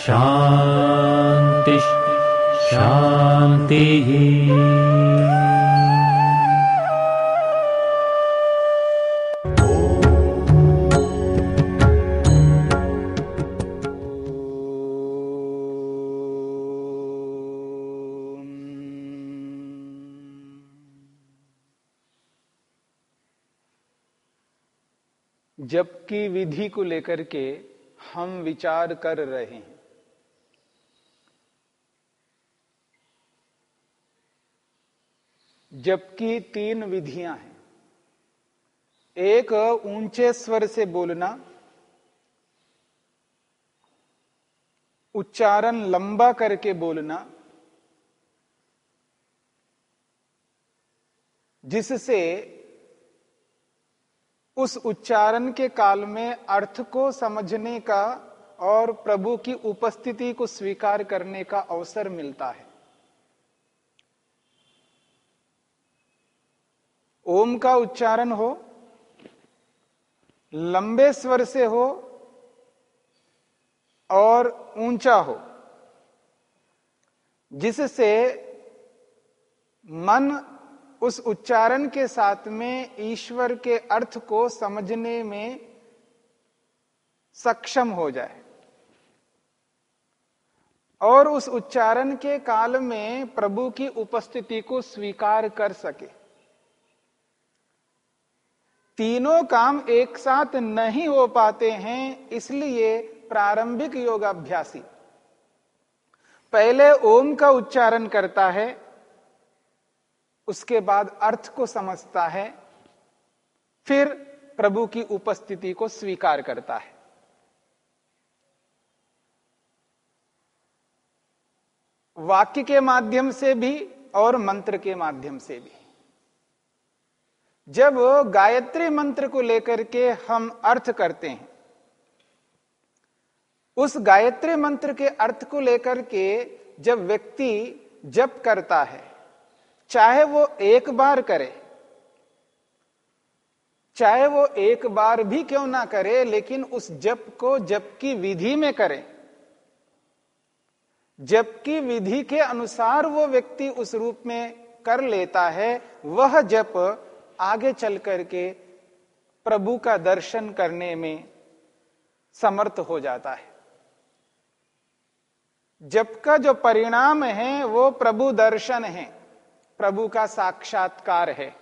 शान्तिः शान्तिः जबकि विधि को लेकर के हम विचार कर रहे हैं। जबकि तीन विधियाँ हैं। एक, ऊँचे स्वर से बोलना। उच्चारण लंबा करके बोलना। जिससे उस उच्चारण के काल में अर्थ को समझने का और प्रभु की उपस्थिति को स्वीकार करने का अवसर मिलता है। ओम का उच्चारण हो, लंबे स्वर से हो, और ऊँचा हो, जिससे मन उस उच्चारण के साथ में ईश्वर के अर्थ को समझने में सक्षम हो जाए। और उस उच्चारण के काल में प्रभु की उपस्थिति को स्वीकार कर सके। तीनों काम एक साथ नहीं हो पाते हैं, इसलिए प्रारंभिक योगाभ्यासी। पहले ओम का उच्चारण करता है, उसके बाद अर्थ को समझता है, फिर प्रभु की उपस्थिति को स्वीकार करता है। वाक्य के माध्यम से भी और मंत्र के माध्यम से भी। जब गायत्री मंत्र को लेकर के हम अर्थ करते हैं, उस गायत्री मंत्र के अर्थ को लेकर के जब व्यक्ति जप करता है, चाहे वो एक बार करे, चाहे वो एक बार भी क्यों ना करे, लेकिन उस जप को जप की विधि में करे। जप की विधि के अनुसार वो व्यक्ति उस रूप में कर लेता है, वह जप आगे चल करके प्रभु का दर्शन करने में समर्थ हो जाता है। जप का जो परिणाम है, वो प्रभु दर्शन है, प्रभु का साक्षात्कार है।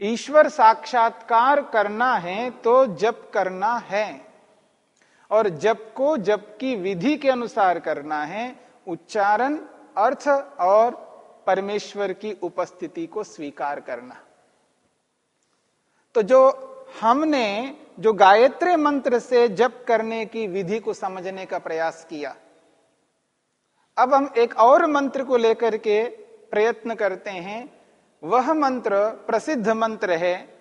ईश्वर साक्षात्कार करना है तो जप करना है, और जप को जप की विधि के अनुसार करना है, उच्चारण, अर्थ और परमेश्वर की उपस्थिति को स्वीकार करना। तो जो हमने, जो गायत्री मंत्र से जप करने की विधि को समझने का प्रयास किया, अब हम एक और मंत्र को लेकर के प्रयत्न करते हैं। वह मंत्र प्रसिद्ध मंत्र है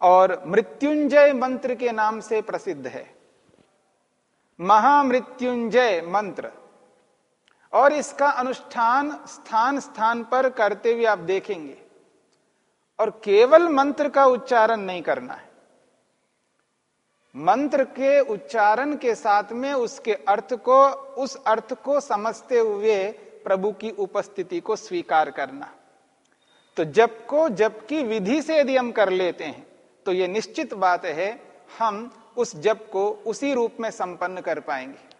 और मृत्युंजय मंत्र के नाम से प्रसिद्ध है। महामृत्युंजय मंत्र। और इसका अनुष्ठान स्थान स्थान पर करते हुए आप देखेंगे। और केवल मंत्र का उच्चारण नहीं करना है। मंत्र के उच्चारण के साथ में उसके अर्थ को, उस अर्थ को समझते हुए प्रभु की उपस्थिति को स्वीकार करना। तो जब को जब की विधि से यदि हम कर लेते हैं तो यह निश्चित बात है, हम उस जप को उसी रूप में संपन्न कर पाएँगे।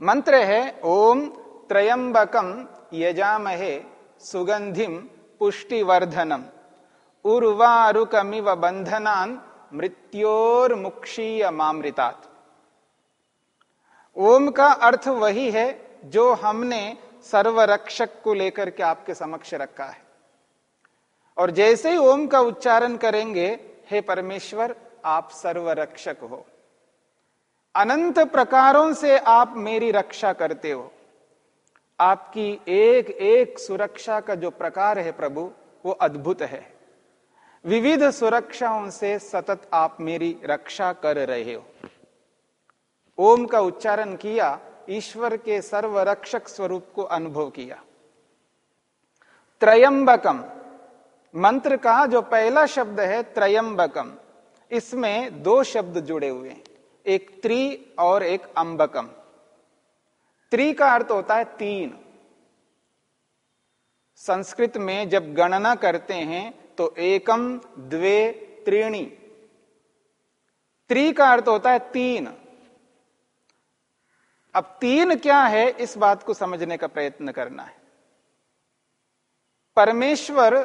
मंत्र है, ओम त्रयंबकम यजामहे सुगंधिम पुष्टिवर्धनम। उर्वारुकमिव बंधनान मृत्योर मुक्षीय मामृतात ओम का अर्थ वही है जो हमने सर्वरक्षक को लेकर के आपके समक्ष रखा है। और जैसे ही ओम का उच्चारण करेंगे, हे परमेश्वर, आप सर्वरक्षक हो। अनंत प्रकारों से आप मेरी रक्षा करते हो। आपकी एक एक सुरक्षा का जो प्रकार है प्रभु, वो अद्भुत है। विविध सुरक्षाओं से सतत आप मेरी रक्षा कर रहे हो। ओम का उच्चारण किया, ईश्वर के सर्वरक्षक स्वरूप को अनुभव किया। त्रयंबकम, मंत्र का जो पहला शब्द है त्रयंबकम, इसमें दो शब्द जुड़े हुए हैं। एक त्रि और एक अंबकम। त्रि का अर्थ होता है तीन। संस्कृत में जब गणना करते हैं तो एकम, द्वे, त्रीणी। त्रि का अर्थ होता है तीन। अब तीन क्या है, इस बात को समझने का प्रयत्न करना है। परमेश्वर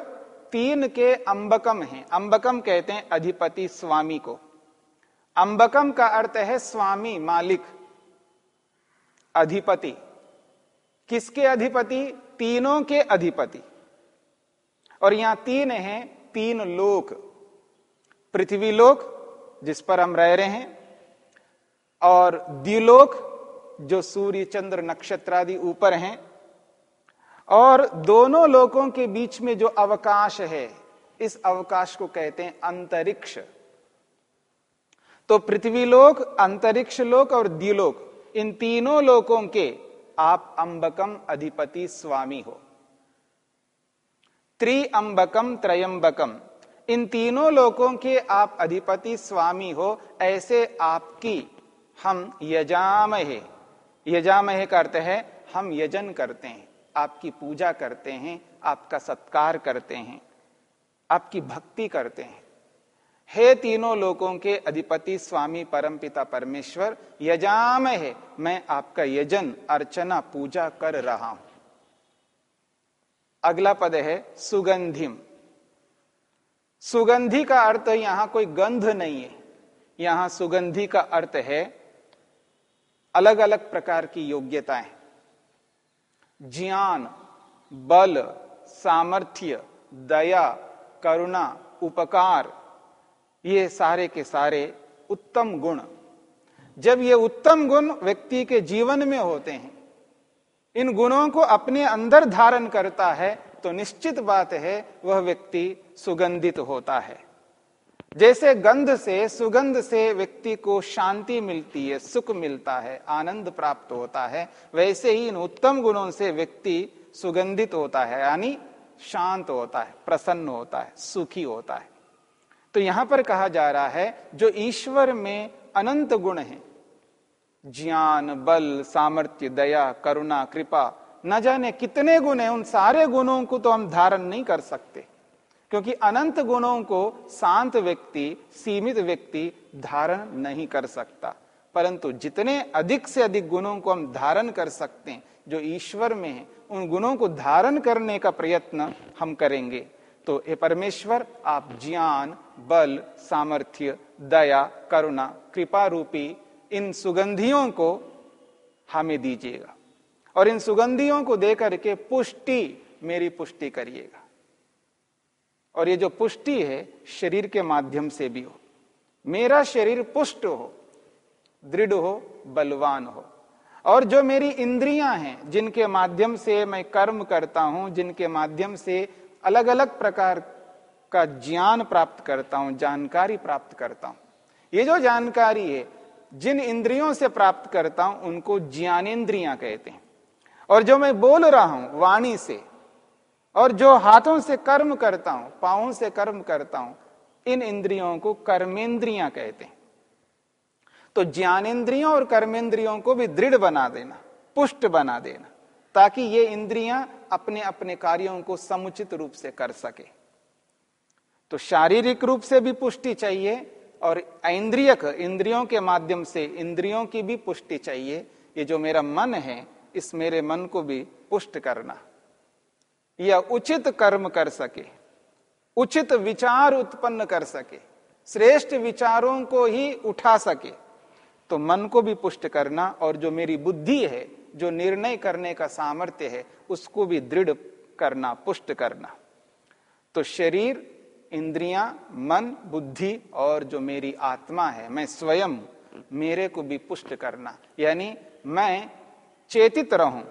तीन के अंबकम हैं। अंबकम कहते हैं अधिपति स्वामी को। अंबकम का अर्थ है स्वामी, मालिक, अधिपति। किसके अधिपति? तीनों के अधिपति। और यहाँ तीन हैं, तीन लोक। पृथ्वी लोक, जिस पर हम रह रहे हैं, और द्विलोक, जो सूर्य, चंद्र, नक्षत्र आदि ऊपर हैं। और दोनों लोकों के बीच में जो अवकाश है, इस अवकाश को कहते हैं अंतरिक्ष। तो पृथ्वी लोक, अंतरिक्ष लोक और द्विलोक इन तीनों लोकों के आप अंबकम अधिपति स्वामी हो। त्रि अंबकम त्रयंबकम, इन तीनों लोकों के आप अधिपति स्वामी हो, ऐसे आपकी हम यजामहे। यजामहे का अर्थ है, हम यजन करते हैं, आपकी पूजा करते हैं, आपका सत्कार करते हैं, आपकी भक्ति करते हैं। हे तीनों लोगों के अधिपति स्वामी परमपिता परमेश्वर, यजाम है, मैं आपका यजन, अर्चना, पूजा कर रहा हूँ। अगला पद है सुगंधिम। सुगंधि का अर्थ यहाँ कोई गंध नहीं है। यहाँ सुगंधि का अर्थ है अलग अलग प्रकार की योग्यताएँ। ज्ञान, बल, सामर्थ्य, दया, करुणा, उपकार ये सारे के सारे उत्तम गुण। जब ये उत्तम गुण व्यक्ति के जीवन में होते हैं, इन गुणों को अपने अंदर धारण करता है तो निश्चित बात है वह व्यक्ति सुगंधित होता है। जैसे गंध से, सुगंध से व्यक्ति को शांति मिलती है, सुख मिलता है, आनंद प्राप्त होता है, वैसे ही इन उत्तम गुणों से व्यक्ति सुगंधित होता है, यानी शांत होता है, प्रसन्न होता है, सुखी होता है। तो यहाँ पर कहा जा रहा है, जो ईश्वर में अनंत गुण है, ज्ञान, बल, सामर्थ्य, दया, करुणा, कृपा, न जाने कितने गुण हैं, उन सारे गुणों को तो हम धारण नहीं कर सकते, क्योंकि अनंत गुणों को शांत व्यक्ति, सीमित व्यक्ति धारण नहीं कर सकता। परंतु जितने अधिक से अधिक गुणों को हम धारण कर सकते हैं, जो ईश्वर में है, उन गुणों को धारण करने का प्रयत्न हम करेंगे। तो हे परमेश्वर, आप ज्ञान, बल, सामर्थ्य, दया, करुणा, कृपा रूपी इन सुगंधियों को हमें दीजिएगा और इन सुगंधियों को देकर के पुष्टि, मेरी पुष्टि करिएगा। और ये जो पुष्टि है, शरीर के माध्यम से भी हो। मेरा शरीर पुष्ट हो, दृढ़ हो, बलवान हो। और जो मेरी इंद्रियाँ हैं, जिनके माध्यम से मैं कर्म करता हूँ, जिनके माध्यम से अलग अलग प्रकार का ज्ञान प्राप्त करता हूँ, जानकारी प्राप्त करता हूँ। ये जो जानकारी है, जिन इंद्रियों से प्राप्त करता हूँ, उनको ज्ञानेन्द्रियाँ कहते हैं। और जो मैं बोल रहा हूँ, वाणी से, और जो हाथों से कर्म करता हूँ पाओं से कर्म करता हूँ, इन इंद्रियों को कर्मेंद्रियाँ कहते हैं। तो ज्ञानेन्द्रियों और कर्मेंद्रियों को भी दृढ़ बना देना, पुष्ट बना देना। ताकि ये इंद्रियाँ अपने अपने कार्यों को समुचित रूप से कर सके। तो शारीरिक रूप से भी पुष्टि चाहिए और इंद्रियक इंद्रियों के माध्यम से इंद्रियों की भी पुष्टि चाहिए। ये जो मेरा मन है, इस मेरे मन को भी पुष्ट करना। यह उचित कर्म कर सके, उचित विचार उत्पन्न कर सके, श्रेष्ठ विचारों को ही उठा सके। तो मन को भी पुष्ट करना और जो मेरी बुद्धि है जो निर्णय करने का सामर्थ्य है, उसको भी दृढ़ करना, पुष्ट करना। तो शरीर, इंद्रियाँ, मन, बुद्धि और जो मेरी आत्मा है, मैं स्वयं मेरे को भी पुष्ट करना। यानी मैं चेतित रहूँ,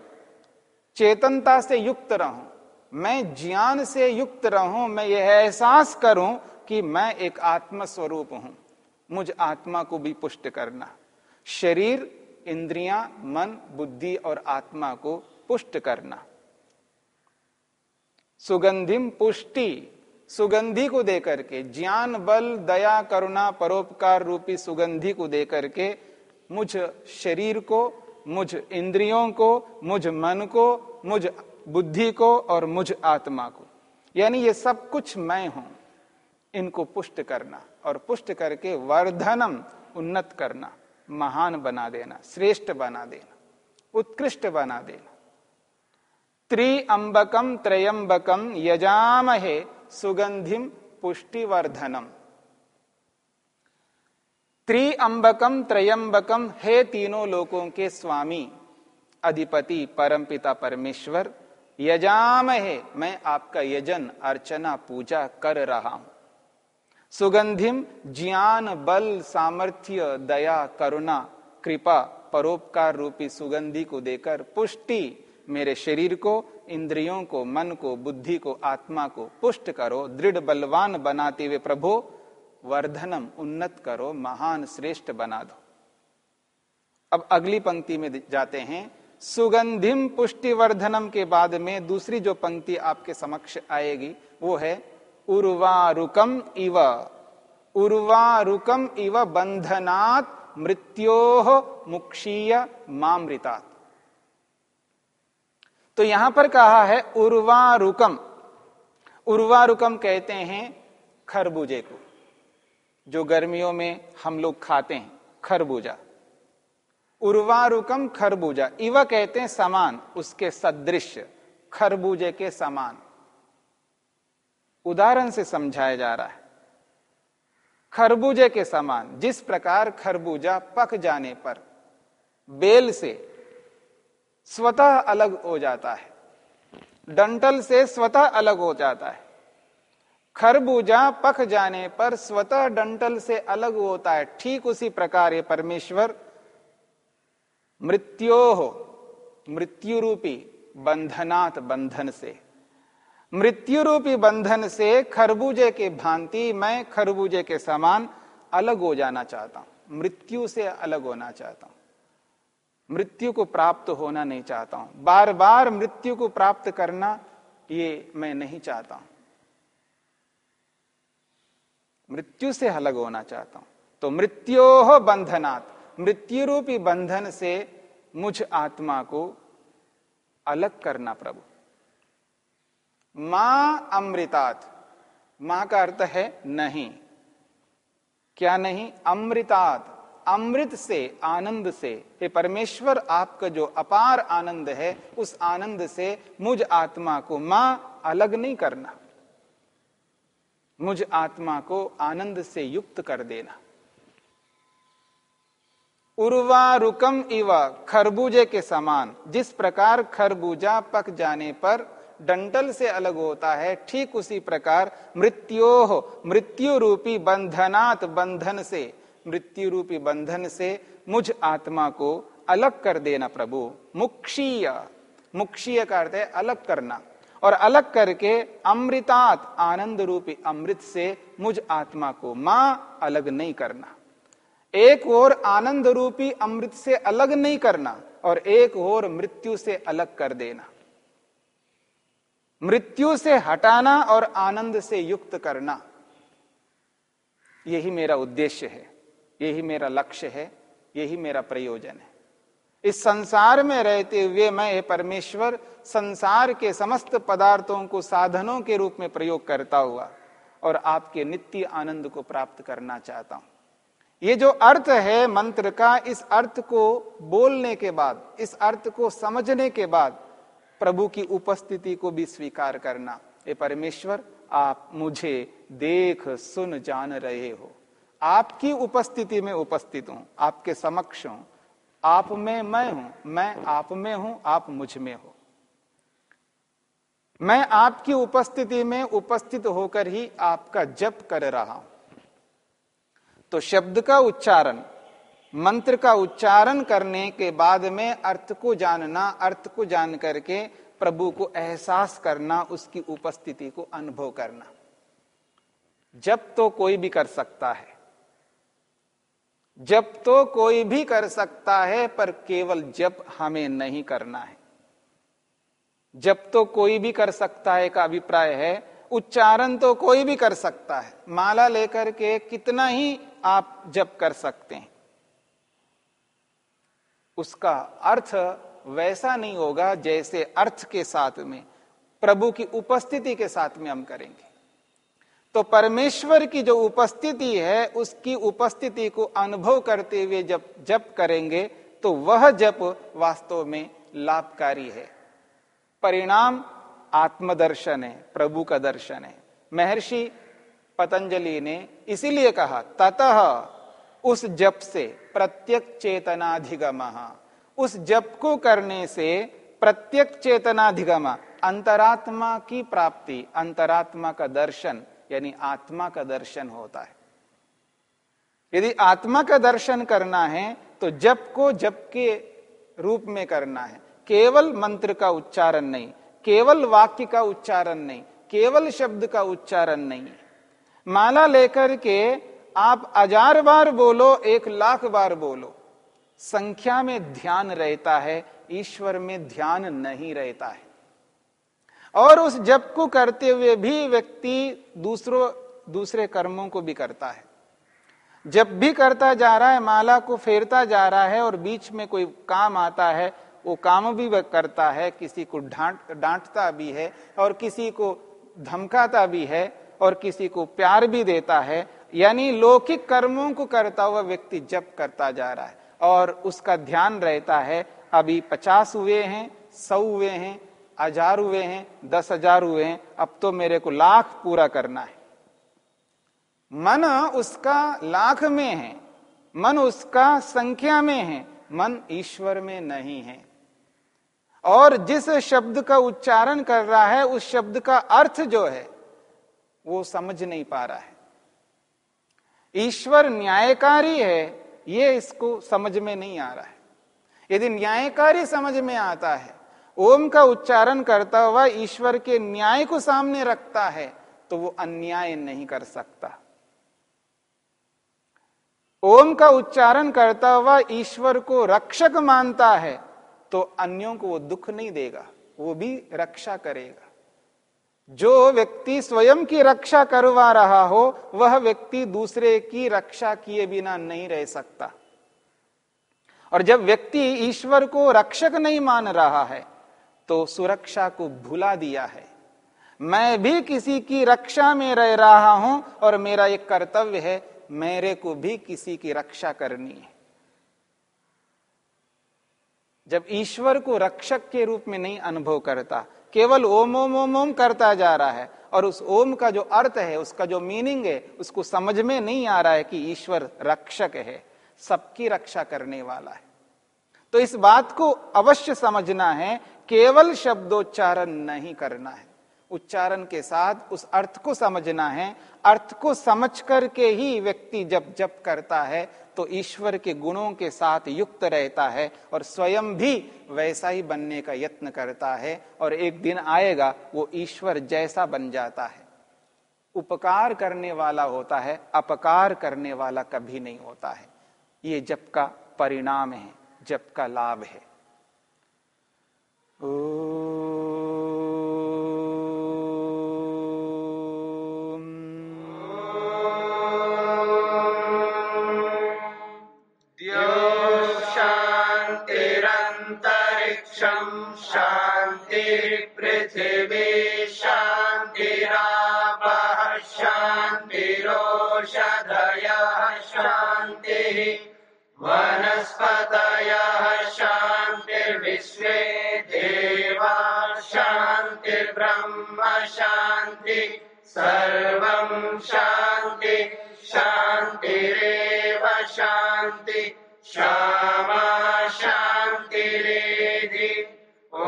चेतनता से युक्त रहूँ, मैं ज्ञान से युक्त रहूँ, मैं यह एहसास करूँ कि मैं एक आत्म स्वरूप हूँ। मुझ आत्मा को भी पुष्ट करना। शरीर इंद्रियाँ, मन, बुद्धि और आत्मा को पुष्ट करना। सुगंधिम पुष्टि, सुगंधि को देकर के, ज्ञान, बल, दया, करुणा, परोपकार रूपी सुगंधि को देकर के, मुझ शरीर को, मुझ इंद्रियों को, मुझ मन को, मुझ बुद्धि को और मुझ आत्मा को। यानी ये सब कुछ मैं हूँ। इनको पुष्ट करना और पुष्ट करके वर्धनम उन्नत करना। महान बना देना, श्रेष्ठ बना देना, उत्कृष्ट बना देना। त्रिअंबकम त्रयंबकम यजामहे सुगंधिम पुष्टिवर्धनम। त्रिअंबकम त्रयंबकम हे तीनों लोकों के स्वामी, अधिपति परमपिता परमेश्वर यजाम है मैं आपका यजन अर्चना पूजा कर रहा हूँ। सुगंधिम ज्ञान, बल, सामर्थ्य, दया, करुणा, कृपा, परोपकार रूपी सुगंधि को देकर पुष्टि मेरे शरीर को, इंद्रियों को, मन को, बुद्धि को, आत्मा को पुष्ट करो। दृढ़, बलवान बनाते हुए प्रभु, वर्धनम उन्नत करो, महान, श्रेष्ठ बना दो। अब अगली पंक्ति में जाते हैं। सुगंधिम पुष्टि वर्धनम के बाद में दूसरी जो पंक्ति आपके समक्ष आएगी, वो है उर्वारुकम इव। उर्वारुकम इव बंधनात् मृत्यो मुक्षीय मामृतात्। तो यहाँ पर कहा है उर्वारुकम। उर्वारुकम कहते हैं खरबूजे को, जो गर्मियों में हम लोग खाते हैं, खरबूजा। उर्वारुकम खरबूजा। इव कहते हैं समान, उसके सदृश, खरबूजे के समान। उदाहरण से समझाया जा रहा है। खरबूजे के समान, जिस प्रकार खरबूजा पक जाने पर बेल से स्वतः अलग हो जाता है डंटल से स्वतः अलग हो जाता है, खरबूजा पक जाने पर स्वतः डंटल से अलग होता है, ठीक उसी प्रकार ये परमेश्वर मृत्यो हो मृत्यु रूपी बंधनात् बंधन से मृत्यु रूपी बंधन से खरबूजे के भांति मैं खरबूजे के समान अलग हो जाना चाहता हूँ। मृत्यु से अलग होना चाहता हूँ। मृत्यु को प्राप्त होना नहीं चाहता हूँ। बार बार मृत्यु को प्राप्त करना ये मैं नहीं चाहता हूँ। मृत्यु से अलग होना चाहता हूँ। तो मृत्यो बंधनात् मृत्यु रूपी बंधन से मुझ आत्मा को अलग करना प्रभु। माँ अमृतात। माँ का अर्थ है नहीं। क्या नहीं? अमृतात। अमृत से, आनंद से। हे परमेश्वर, आपका जो अपार आनंद है, उस आनंद से मुझ आत्मा को माँ अलग नहीं करना। मुझ आत्मा को आनंद से युक्त कर देना। उर्वारुकम इव खरबूजे के समान। जिस प्रकार खरबूजा पक जाने पर डंटल से अलग होता है, ठीक उसी प्रकार मृत्यो मृत्यु रूपी बंधनात् बंधन से मृत्यु रूपी बंधन से मुझ आत्मा को अलग कर देना प्रभु, मुक्षीय मुक्षीय का अर्थ है अलग करना, और अलग करके अमृतात आनंद रूपी अमृत से मुझ आत्मा को माँ अलग नहीं करना, एक और आनंद रूपी अमृत से अलग नहीं करना, और एक और मृत्यु से अलग कर देना। मृत्यु से हटाना और आनंद से युक्त करना। यही मेरा उद्देश्य है, यही मेरा लक्ष्य है, यही मेरा प्रयोजन है। इस संसार में रहते हुए मैं परमेश्वर संसार के समस्त पदार्थों को साधनों के रूप में प्रयोग करता हुआ और आपके नित्य आनंद को प्राप्त करना चाहता हूँ। ये जो अर्थ है मंत्र का, इस अर्थ को बोलने के बाद, इस अर्थ को समझने के बाद प्रभु की उपस्थिति को भी स्वीकार करना। ये परमेश्वर, आप मुझे देख, सुन, जान रहे हो। आपकी उपस्थिति में उपस्थित हूँ, आपके समक्ष हूँ। आप में मैं हूँ, मैं आप में हूँ, आप मुझमें हो। मैं आपकी उपस्थिति में उपस्थित होकर ही आपका जप कर रहा हूँ। तो शब्द का उच्चारण मंत्र का उच्चारण करने के बाद में अर्थ को जानना, अर्थ को जान करके प्रभु को एहसास करना, उसकी उपस्थिति को अनुभव करना। जब तो कोई भी कर सकता है। जब तो कोई भी कर सकता है, पर केवल जब हमें नहीं करना है। जब तो कोई भी कर सकता है का अभिप्राय है, उच्चारण तो कोई भी कर सकता है। माला लेकर के कितना ही आप जप कर सकते हैं। उसका अर्थ वैसा नहीं होगा जैसे अर्थ के साथ में, प्रभु की उपस्थिति के साथ में हम करेंगे। तो परमेश्वर की जो उपस्थिति है, उसकी उपस्थिति को अनुभव करते हुए जब जप करेंगे तो वह जप वास्तव में लाभकारी है। परिणाम आत्मदर्शन है, प्रभु का दर्शन है। महर्षि पतंजलि ने इसीलिए कहा, ततः उस जप से प्रत्यक चेतनाधिगम उस जप को करने से प्रत्यक चेतनाधिगम अंतरात्मा की प्राप्ति, अंतरात्मा का दर्शन, यानी आत्मा का दर्शन होता है। यदि आत्मा का दर्शन करना है तो जप को जप के रूप में करना है। केवल मंत्र का उच्चारण नहीं, केवल वाक्य का उच्चारण नहीं, केवल शब्द का उच्चारण नहीं। माला लेकर के आप हज़ार बार बोलो, एक लाख बार बोलो। संख्या में ध्यान रहता है, ईश्वर में ध्यान नहीं रहता है। और उस जप को करते हुए भी व्यक्ति दूसरों, दूसरे कर्मों को भी करता है। जब भी करता जा रहा है, माला को फेरता जा रहा है और बीच में कोई काम आता है, वो काम भी करता है, किसी को डांट डांटता भी है और किसी को धमकाता भी है और किसी को प्यार भी देता है यानी लौकिक कर्मों को करता हुआ व्यक्ति जप करता जा रहा है और उसका ध्यान रहता है, अभी पचास हुए हैं, सौ हुए हैं, हज़ार हुए हैं, दस हज़ार हुए हैं, अब तो मेरे को लाख पूरा करना है। मन उसका लाख में है, मन उसका संख्या में है, मन ईश्वर में नहीं है। और जिस शब्द का उच्चारण कर रहा है, उस शब्द का अर्थ जो है, वो समझ नहीं पा रहा है। ईश्वर न्यायकारी है, ये इसको समझ में नहीं आ रहा है। यदि न्यायकारी समझ में आता है, ओम का उच्चारण करता हुआ ईश्वर के न्याय को सामने रखता है तो वो अन्याय नहीं कर सकता। ओम का उच्चारण करता हुआ ईश्वर को रक्षक मानता है तो अन्यों को वो दुख नहीं देगा, वो भी रक्षा करेगा। जो व्यक्ति स्वयं की रक्षा करवा रहा हो, वह व्यक्ति दूसरे की रक्षा किए बिना नहीं रह सकता। और जब व्यक्ति ईश्वर को रक्षक नहीं मान रहा है तो सुरक्षा को भुला दिया है। मैं भी किसी की रक्षा में रह रहा हूँ और मेरा एक कर्तव्य है, मेरे को भी किसी की रक्षा करनी है। जब ईश्वर को रक्षक के रूप में नहीं अनुभव करता केवल ओम ओम ओम ओम करता जा रहा है। और उस ओम का जो अर्थ है, उसका जो मीनिंग है, उसको समझ में नहीं आ रहा है कि ईश्वर रक्षक है, सबकी रक्षा करने वाला है। तो इस बात को अवश्य समझना है, केवल शब्दोच्चारण नहीं करना है। उच्चारण के साथ उस अर्थ को समझना है। अर्थ को समझ करके ही व्यक्ति जब जब करता है तो ईश्वर के गुणों के साथ युक्त रहता है और स्वयं भी वैसा ही बनने का यत्न करता है और एक दिन आएगा, वो ईश्वर जैसा बन जाता है। उपकार करने वाला होता है, अपकार करने वाला कभी नहीं होता है। ये जब का परिणाम है जब का लाभ है। सर्वं क्षामा शान्तिरेधि ओ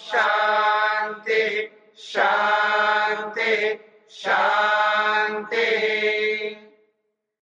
शांति शांति शांति